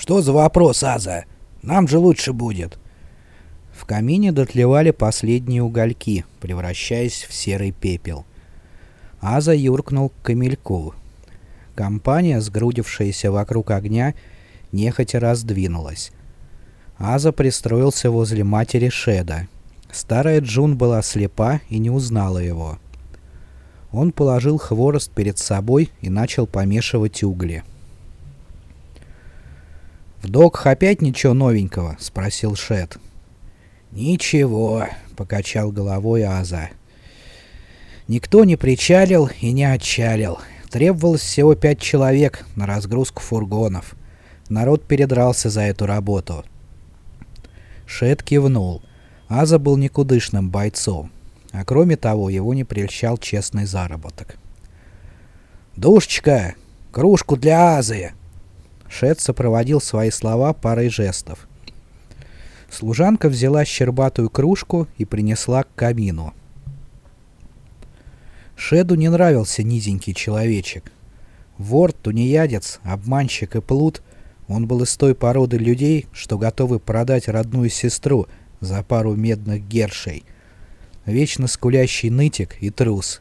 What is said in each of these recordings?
«Что за вопрос, Аза? Нам же лучше будет!» В камине дотлевали последние угольки, превращаясь в серый пепел. Аза юркнул к камельку. Компания, сгрудившаяся вокруг огня, нехотя раздвинулась. Аза пристроился возле матери Шеда. Старая Джун была слепа и не узнала его. Он положил хворост перед собой и начал помешивать угли. «В доках опять ничего новенького?» — спросил Шед. «Ничего», — покачал головой Аза. «Никто не причалил и не отчалил. Требовалось всего пять человек на разгрузку фургонов. Народ передрался за эту работу. Шет кивнул. Аза был никудышным бойцом, а кроме того его не прельщал честный заработок. «Душечка! Кружку для Азы!» Шет сопроводил свои слова парой жестов. Служанка взяла щербатую кружку и принесла к камину. Шеду не нравился низенький человечек. Вор, тунеядец, обманщик и плут он был из той породы людей, что готовы продать родную сестру за пару медных гершей. Вечно скулящий нытик и трус.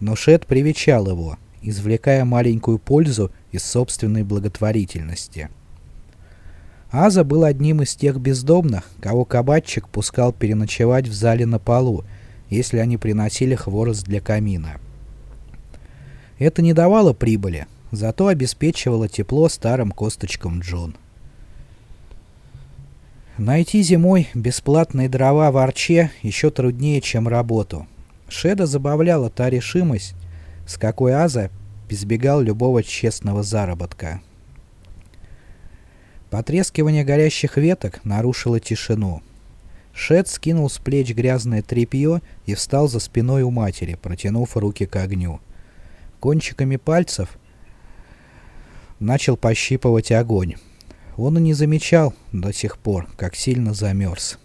Но Шет привечал его, извлекая маленькую пользу из собственной благотворительности. Аза был одним из тех бездомных, кого кабачик пускал переночевать в зале на полу, если они приносили хворост для камина. Это не давало прибыли, зато обеспечивала тепло старым косточкам Джон. Найти зимой бесплатные дрова в Арче еще труднее, чем работу. Шеда забавляла та решимость, с какой Аза избегал любого честного заработка. Потрескивание горящих веток нарушило тишину. Шед скинул с плеч грязное тряпье и встал за спиной у матери, протянув руки к огню. Кончиками пальцев начал пощипывать огонь. Он и не замечал до сих пор, как сильно замерз.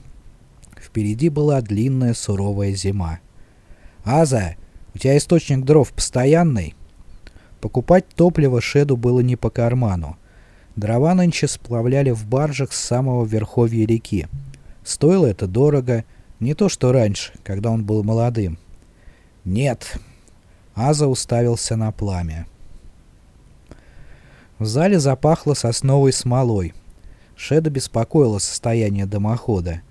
Впереди была длинная суровая зима. «Аза, у тебя источник дров постоянный?» Покупать топливо Шеду было не по карману. Дрова нынче сплавляли в баржах с самого верховья реки. Стоило это дорого, не то что раньше, когда он был молодым. «Нет». Аза уставился на пламя. В зале запахло сосновой смолой. Шеда беспокоило состояние дымохода.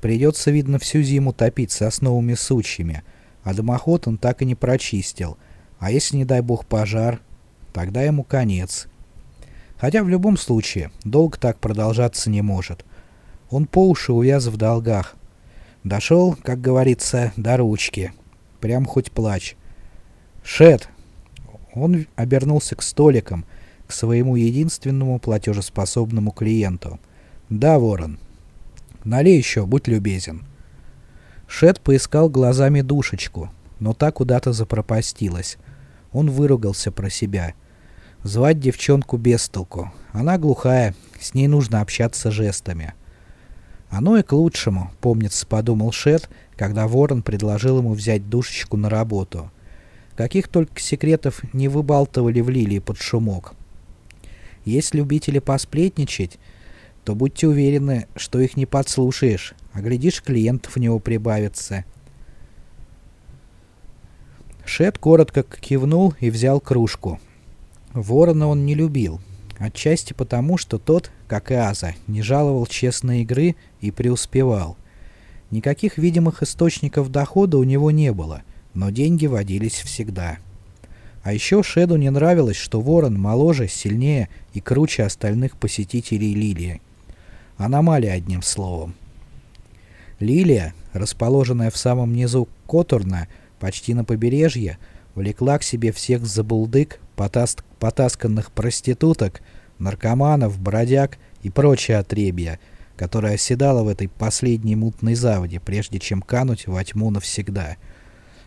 Придется, видно, всю зиму топить сосновыми сучьями, а дымоход он так и не прочистил. А если, не дай бог, пожар, тогда ему конец. Хотя в любом случае, долго так продолжаться не может. Он по уши увяз в долгах. Дошел, как говорится, до ручки. Прям хоть плачь. «Шед!» Он обернулся к столикам, к своему единственному платежеспособному клиенту. «Да, Ворон. Налей еще, будь любезен». Шет поискал глазами душечку, но та куда-то запропастилась. Он выругался про себя. Звать девчонку без толку. Она глухая, с ней нужно общаться жестами. Оно и к лучшему, помнится, подумал Шет, когда Ворон предложил ему взять душечку на работу. Каких только секретов не выбалтывали в лилии под шумок. Есть любители посплетничать, то будьте уверены, что их не подслушаешь, а глядишь, клиентов у него прибавится. Шет коротко кивнул и взял кружку. Ворона он не любил, отчасти потому, что тот, как и Аза, не жаловал честной игры и преуспевал. Никаких видимых источников дохода у него не было, но деньги водились всегда. А еще Шеду не нравилось, что Ворон моложе, сильнее и круче остальных посетителей Лилии. Аномалия, одним словом. Лилия, расположенная в самом низу Которна, почти на побережье, влекла к себе всех забулдык, потас потасканных проституток, наркоманов, бродяг и прочее отребья, которое оседало в этой последней мутной заводе, прежде чем кануть во тьму навсегда.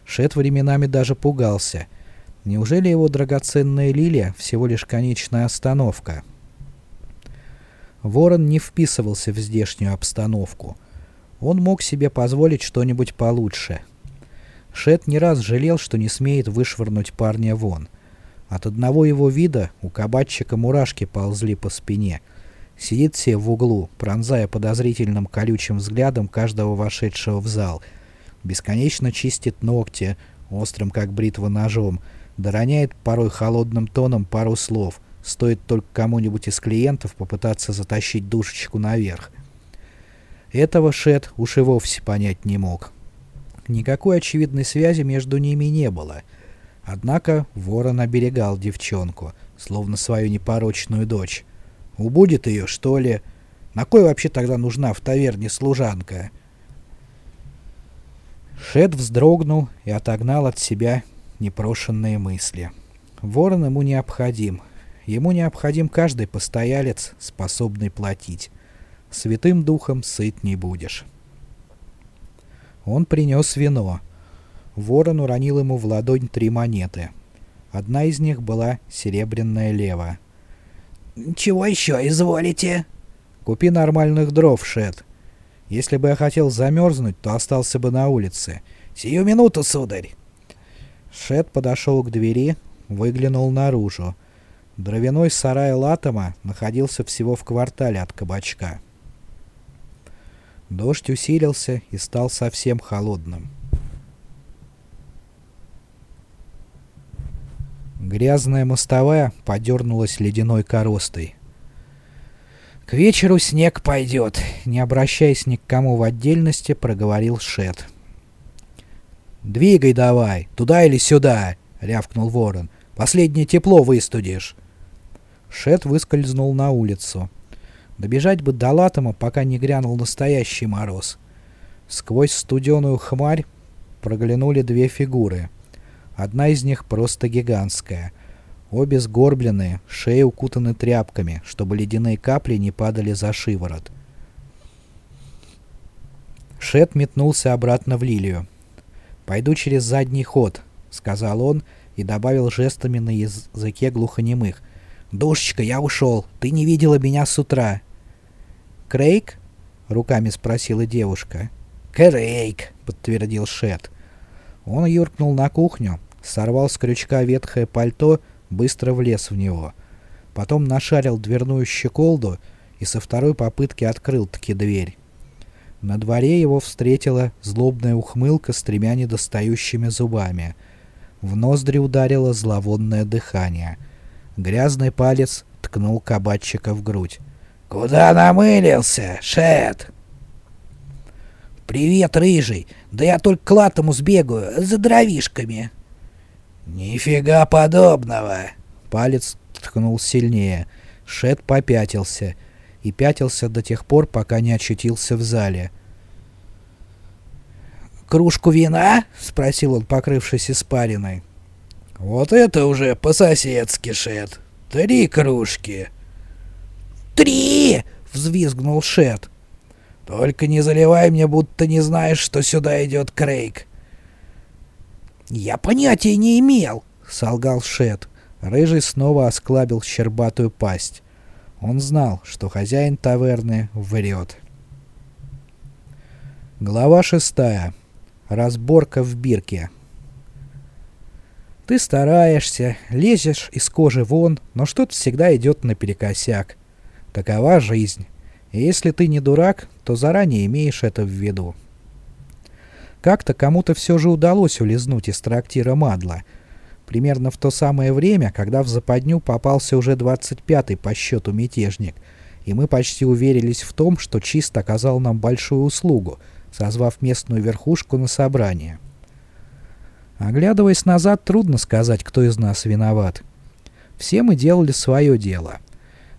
Шет временами даже пугался — Неужели его драгоценная лилия всего лишь конечная остановка? Ворон не вписывался в здешнюю обстановку. Он мог себе позволить что-нибудь получше. Шет не раз жалел, что не смеет вышвырнуть парня вон. От одного его вида у кабачика мурашки ползли по спине. Сидит себе в углу, пронзая подозрительным колючим взглядом каждого вошедшего в зал. Бесконечно чистит ногти, острым как бритва ножом, дороняет порой холодным тоном пару слов. Стоит только кому-нибудь из клиентов попытаться затащить душечку наверх. Этого Шет уж и вовсе понять не мог. Никакой очевидной связи между ними не было. Однако ворон оберегал девчонку, словно свою непорочную дочь. Убудет ее, что ли? На кой вообще тогда нужна в таверне служанка? Шет вздрогнул и отогнал от себя непрошенные мысли. Ворон ему необходим. Ему необходим каждый постоялец, способный платить. Святым духом сыт не будешь. Он принес вино. Ворон уронил ему в ладонь три монеты. Одна из них была серебряная лева. «Чего еще изволите?» «Купи нормальных дров, Шет. Если бы я хотел замерзнуть, то остался бы на улице. Сию минуту, сударь!» Шет подошел к двери, выглянул наружу. Дровяной сарай Латома находился всего в квартале от кабачка. Дождь усилился и стал совсем холодным. Грязная мостовая подернулась ледяной коростой. «К вечеру снег пойдет», — не обращаясь ни к кому в отдельности, проговорил Шет. «Двигай давай, туда или сюда», — рявкнул ворон. «Последнее тепло выстудишь». Шет выскользнул на улицу. Добежать бы до Латома, пока не грянул настоящий мороз. Сквозь студеную хмарь проглянули две фигуры. Одна из них просто гигантская. Обе сгорбленные, шеи укутаны тряпками, чтобы ледяные капли не падали за шиворот. Шет метнулся обратно в лилию. «Пойду через задний ход», — сказал он и добавил жестами на языке глухонемых. «Душечка, я ушел. Ты не видела меня с утра». «Крейг?» — руками спросила девушка. «Крейг», — подтвердил Шет. Он юркнул на кухню, сорвал с крючка ветхое пальто, быстро влез в него. Потом нашарил дверную щеколду и со второй попытки открыл-таки дверь. На дворе его встретила злобная ухмылка с тремя недостающими зубами. В ноздри ударило зловонное дыхание. Грязный палец ткнул кабачика в грудь. «Куда намылился, Шет?» «Привет, рыжий! Да я только к латому сбегаю, за дровишками!» «Нифига подобного!» Палец ткнул сильнее. Шет попятился. И пятился до тех пор, пока не очутился в зале. «Кружку вина?» — спросил он, покрывшись испариной. «Вот это уже по-соседски, Шет. Три кружки!» «Три!» — взвизгнул Шет. «Только не заливай мне, будто не знаешь, что сюда идет Крейг». «Я понятия не имел!» — солгал Шет. Рыжий снова осклабил щербатую пасть. Он знал, что хозяин таверны врет. Глава шестая. Разборка в бирке. Ты стараешься, лезешь из кожи вон, но что-то всегда идет наперекосяк. Такова жизнь. И если ты не дурак, то заранее имеешь это в виду. Как-то кому-то все же удалось улизнуть из трактира Мадла. Примерно в то самое время, когда в западню попался уже 25-й по счету мятежник, и мы почти уверились в том, что Чист оказал нам большую услугу, созвав местную верхушку на собрание. Оглядываясь назад, трудно сказать, кто из нас виноват. Все мы делали свое дело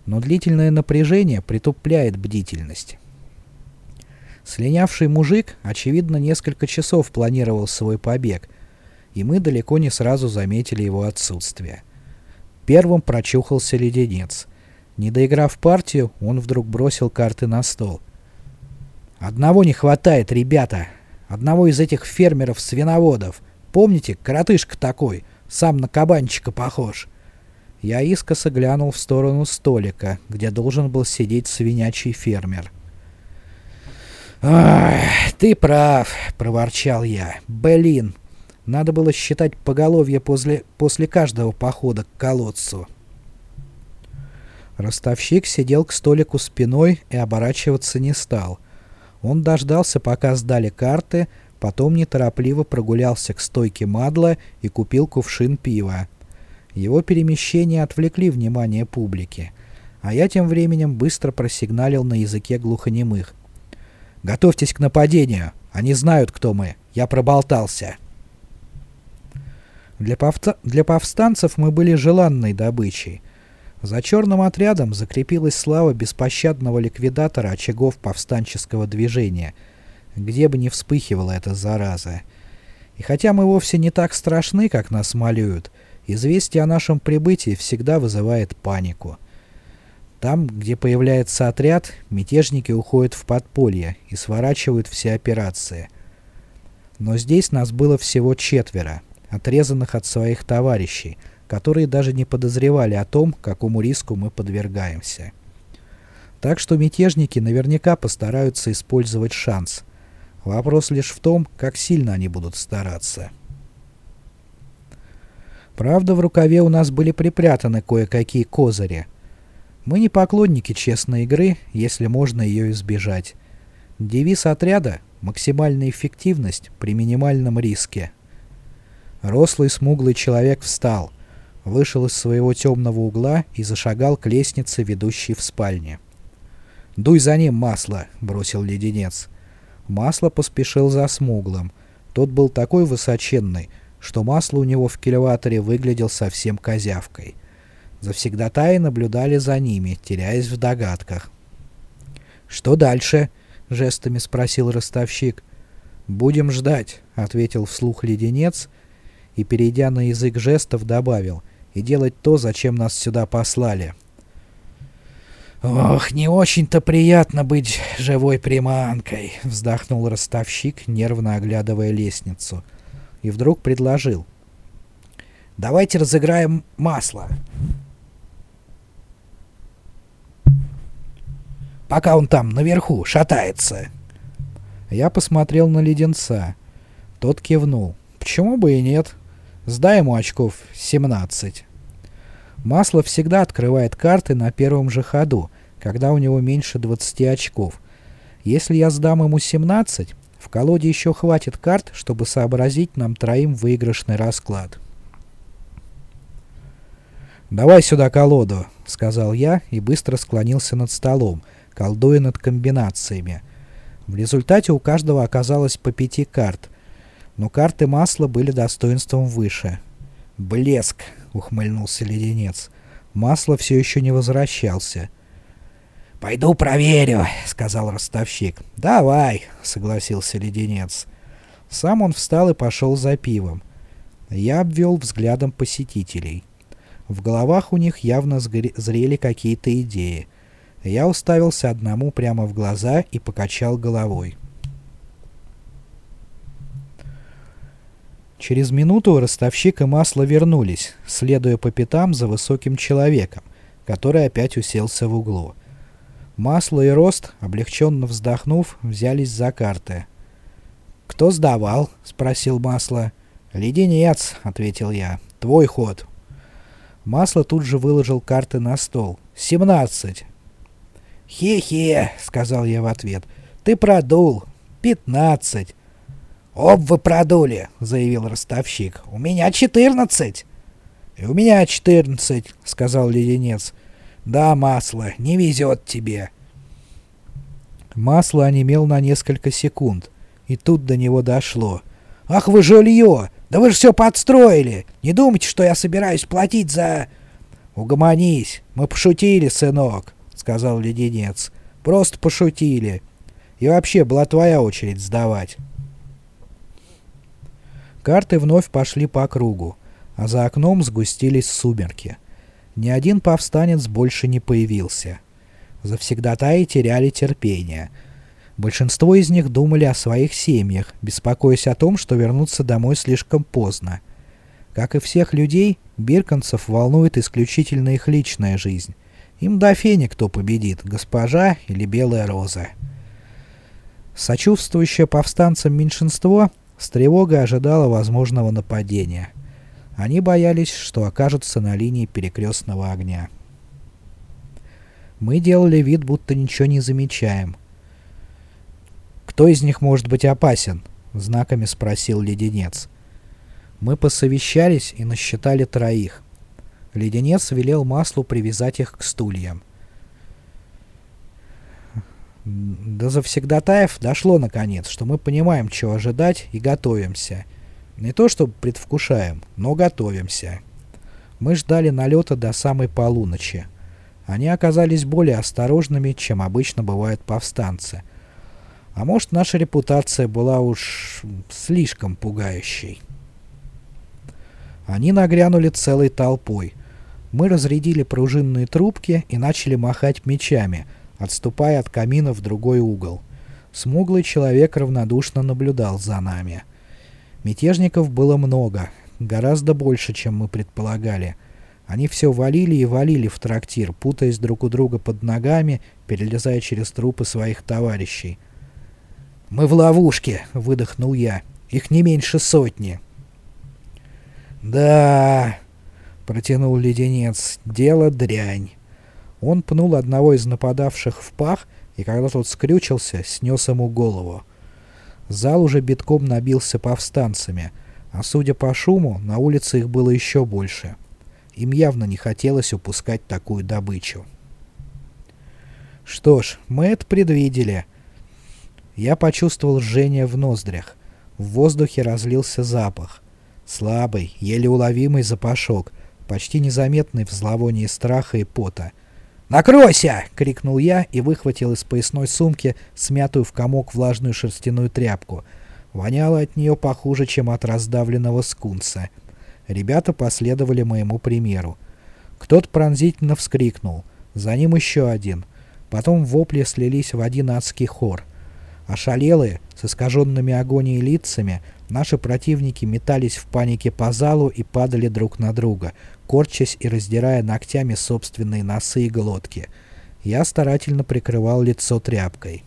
но длительное напряжение притупляет бдительность. Слинявший мужик, очевидно, несколько часов планировал свой побег, и мы далеко не сразу заметили его отсутствие. Первым прочухался леденец. Не доиграв партию, он вдруг бросил карты на стол. «Одного не хватает, ребята! Одного из этих фермеров-свиноводов! Помните, коротышка такой, сам на кабанчика похож!» Я искоса глянул в сторону столика, где должен был сидеть свинячий фермер. «Ах, ты прав», — проворчал я. «Блин, надо было считать поголовье после, после каждого похода к колодцу». Ростовщик сидел к столику спиной и оборачиваться не стал. Он дождался, пока сдали карты, потом неторопливо прогулялся к стойке Мадла и купил кувшин пива. Его перемещения отвлекли внимание публики, а я тем временем быстро просигналил на языке глухонемых. «Готовьтесь к нападению! Они знают, кто мы! Я проболтался!» Для, повта... Для повстанцев мы были желанной добычей. За черным отрядом закрепилась слава беспощадного ликвидатора очагов повстанческого движения, где бы ни вспыхивала эта зараза. И хотя мы вовсе не так страшны, как нас малюют, известие о нашем прибытии всегда вызывает панику. Там, где появляется отряд, мятежники уходят в подполье и сворачивают все операции. Но здесь нас было всего четверо отрезанных от своих товарищей, которые даже не подозревали о том, какому риску мы подвергаемся. Так что мятежники наверняка постараются использовать шанс. Вопрос лишь в том, как сильно они будут стараться. Правда, в рукаве у нас были припрятаны кое-какие козыри. Мы не поклонники честной игры, если можно ее избежать. Девиз отряда — максимальная эффективность при минимальном риске — Рослый смуглый человек встал, вышел из своего темного угла и зашагал к лестнице, ведущей в спальне. «Дуй за ним, масло!» — бросил леденец. Масло поспешил за смуглым. Тот был такой высоченный, что масло у него в кильваторе выглядел совсем козявкой. Завсегдатаи наблюдали за ними, теряясь в догадках. «Что дальше?» — жестами спросил ростовщик. «Будем ждать», — ответил вслух леденец и, перейдя на язык жестов, добавил «и делать то, зачем нас сюда послали». «Ох, не очень-то приятно быть живой приманкой», — вздохнул ростовщик, нервно оглядывая лестницу. И вдруг предложил. «Давайте разыграем масло». «Пока он там, наверху, шатается». Я посмотрел на леденца. Тот кивнул. «Почему бы и нет?» Сдай ему очков 17. Масло всегда открывает карты на первом же ходу, когда у него меньше 20 очков. Если я сдам ему 17, в колоде еще хватит карт, чтобы сообразить нам троим выигрышный расклад. «Давай сюда колоду», — сказал я и быстро склонился над столом, колдуя над комбинациями. В результате у каждого оказалось по пяти карт — но карты масла были достоинством выше. «Блеск!» — ухмыльнулся леденец. Масло все еще не возвращался. «Пойду проверю», — сказал ростовщик. «Давай», — согласился леденец. Сам он встал и пошел за пивом. Я обвел взглядом посетителей. В головах у них явно зрели какие-то идеи. Я уставился одному прямо в глаза и покачал головой. Через минуту ростовщик и масло вернулись, следуя по пятам за высоким человеком, который опять уселся в углу. Масло и Рост, облегченно вздохнув, взялись за карты. «Кто сдавал?» — спросил Масло. «Леденец», — ответил я. «Твой ход». Масло тут же выложил карты на стол. «Семнадцать». «Хе-хе», — сказал я в ответ. «Ты продул. Пятнадцать». «Об вы продули!» — заявил ростовщик. «У меня четырнадцать!» «И у меня четырнадцать!» — сказал леденец. «Да, масло, не везет тебе!» Масло онемел на несколько секунд, и тут до него дошло. «Ах вы жулье! Да вы же все подстроили! Не думайте, что я собираюсь платить за...» «Угомонись! Мы пошутили, сынок!» — сказал леденец. «Просто пошутили. И вообще, была твоя очередь сдавать». Карты вновь пошли по кругу, а за окном сгустились сумерки. Ни один повстанец больше не появился. Завсегдатаи теряли терпение. Большинство из них думали о своих семьях, беспокоясь о том, что вернутся домой слишком поздно. Как и всех людей, бирканцев волнует исключительно их личная жизнь. Им до фени кто победит, госпожа или белая роза. Сочувствующее повстанцам меньшинство с тревогой ожидало возможного нападения. Они боялись, что окажутся на линии перекрестного огня. Мы делали вид, будто ничего не замечаем. «Кто из них может быть опасен?» — знаками спросил леденец. Мы посовещались и насчитали троих. Леденец велел маслу привязать их к стульям. До завсегдатаев дошло наконец, что мы понимаем, чего ожидать, и готовимся. Не то чтобы предвкушаем, но готовимся. Мы ждали налета до самой полуночи. Они оказались более осторожными, чем обычно бывают повстанцы. А может, наша репутация была уж слишком пугающей. Они нагрянули целой толпой. Мы разрядили пружинные трубки и начали махать мечами, отступая от камина в другой угол. Смуглый человек равнодушно наблюдал за нами. Мятежников было много, гораздо больше, чем мы предполагали. Они все валили и валили в трактир, путаясь друг у друга под ногами, перелезая через трупы своих товарищей. «Мы в ловушке!» — выдохнул я. «Их не меньше сотни!» «Да...» — протянул леденец. «Дело дрянь». Он пнул одного из нападавших в пах, и когда тот скрючился, снес ему голову. Зал уже битком набился повстанцами, а судя по шуму, на улице их было еще больше. Им явно не хотелось упускать такую добычу. Что ж, мы это предвидели. Я почувствовал жжение в ноздрях. В воздухе разлился запах. Слабый, еле уловимый запашок, почти незаметный в зловонии страха и пота. «Накройся!» — крикнул я и выхватил из поясной сумки смятую в комок влажную шерстяную тряпку. Воняло от нее похуже, чем от раздавленного скунса. Ребята последовали моему примеру. Кто-то пронзительно вскрикнул. За ним еще один. Потом вопли слились в один адский хор. Ошалелые, с искаженными агонией лицами, наши противники метались в панике по залу и падали друг на друга, корчась и раздирая ногтями собственные носы и глотки. Я старательно прикрывал лицо тряпкой.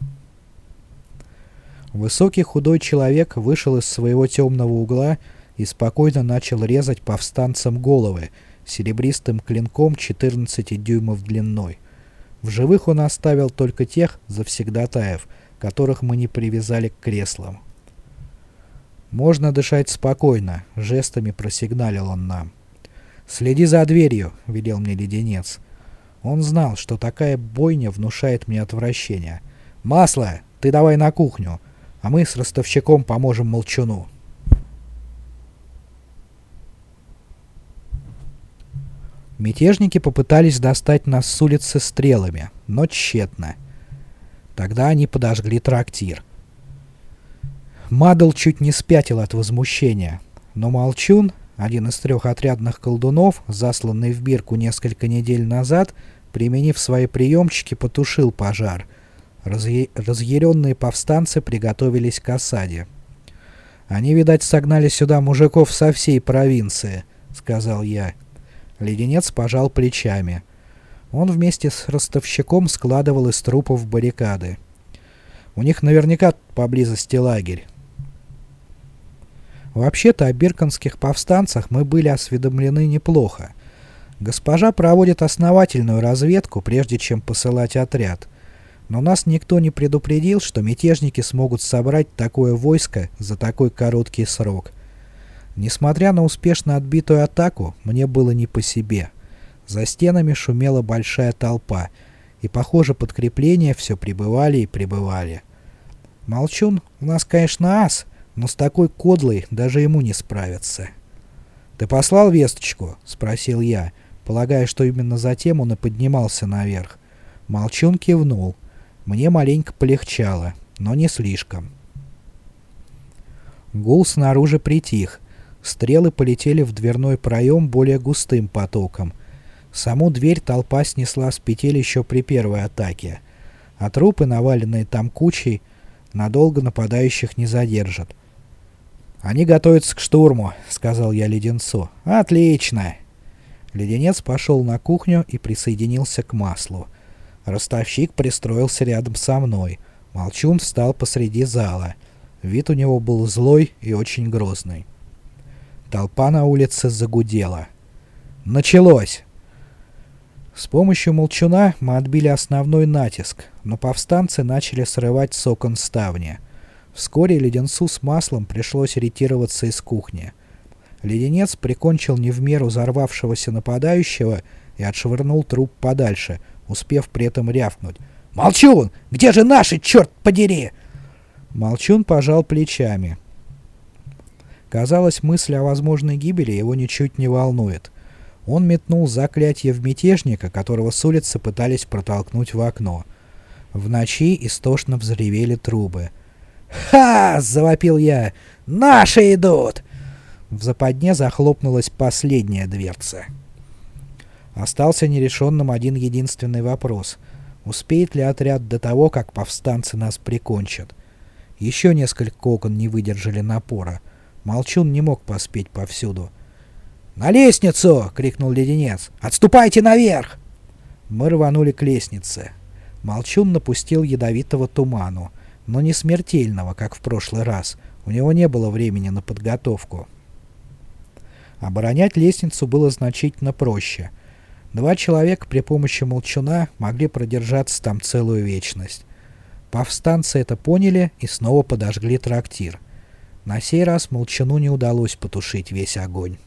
Высокий худой человек вышел из своего темного угла и спокойно начал резать повстанцам головы серебристым клинком 14 дюймов длиной. В живых он оставил только тех завсегдатаев, которых мы не привязали к креслам. «Можно дышать спокойно», — жестами просигналил он нам. «Следи за дверью», — велел мне леденец. Он знал, что такая бойня внушает мне отвращение. «Масло, ты давай на кухню, а мы с ростовщиком поможем молчуну». Мятежники попытались достать нас с улицы стрелами, но тщетно. Тогда они подожгли трактир. Мадл чуть не спятил от возмущения, но Молчун, один из трех отрядных колдунов, засланный в бирку несколько недель назад, применив свои приемчики, потушил пожар. Разъ... Разъяренные повстанцы приготовились к осаде. «Они, видать, согнали сюда мужиков со всей провинции», — сказал я. Леденец пожал плечами. Он вместе с ростовщиком складывал из трупов баррикады. У них наверняка поблизости лагерь. Вообще-то о бирканских повстанцах мы были осведомлены неплохо. Госпожа проводит основательную разведку, прежде чем посылать отряд. Но нас никто не предупредил, что мятежники смогут собрать такое войско за такой короткий срок. Несмотря на успешно отбитую атаку, мне было не по себе. За стенами шумела большая толпа, и, похоже, подкрепления все прибывали и прибывали. Молчун у нас, конечно, ас, но с такой кодлой даже ему не справиться. «Ты послал весточку?» — спросил я, полагая, что именно затем он и поднимался наверх. Молчун кивнул. Мне маленько полегчало, но не слишком. Гул снаружи притих, Стрелы полетели в дверной проем более густым потоком. Саму дверь толпа снесла с петель еще при первой атаке, а трупы, наваленные там кучей, надолго нападающих не задержат. «Они готовятся к штурму», — сказал я леденцу. «Отлично!» Леденец пошел на кухню и присоединился к маслу. Ростовщик пристроился рядом со мной. Молчун встал посреди зала. Вид у него был злой и очень грозный. Толпа на улице загудела. «Началось!» С помощью молчуна мы отбили основной натиск, но повстанцы начали срывать с окон ставни. Вскоре леденцу с маслом пришлось ретироваться из кухни. Леденец прикончил не в меру взорвавшегося нападающего и отшвырнул труп подальше, успев при этом рявкнуть. «Молчун! Где же наши, черт подери?» Молчун пожал плечами. Казалось, мысль о возможной гибели его ничуть не волнует. Он метнул заклятие в мятежника, которого с улицы пытались протолкнуть в окно. В ночи истошно взревели трубы. «Ха!» — завопил я. «Наши идут!» В западне захлопнулась последняя дверца. Остался нерешенным один единственный вопрос. Успеет ли отряд до того, как повстанцы нас прикончат? Еще несколько окон не выдержали напора. Молчун не мог поспеть повсюду. «На лестницу!» — крикнул леденец. «Отступайте наверх!» Мы рванули к лестнице. Молчун напустил ядовитого туману, но не смертельного, как в прошлый раз. У него не было времени на подготовку. Оборонять лестницу было значительно проще. Два человека при помощи молчуна могли продержаться там целую вечность. Повстанцы это поняли и снова подожгли трактир. На сей раз молчану не удалось потушить весь огонь.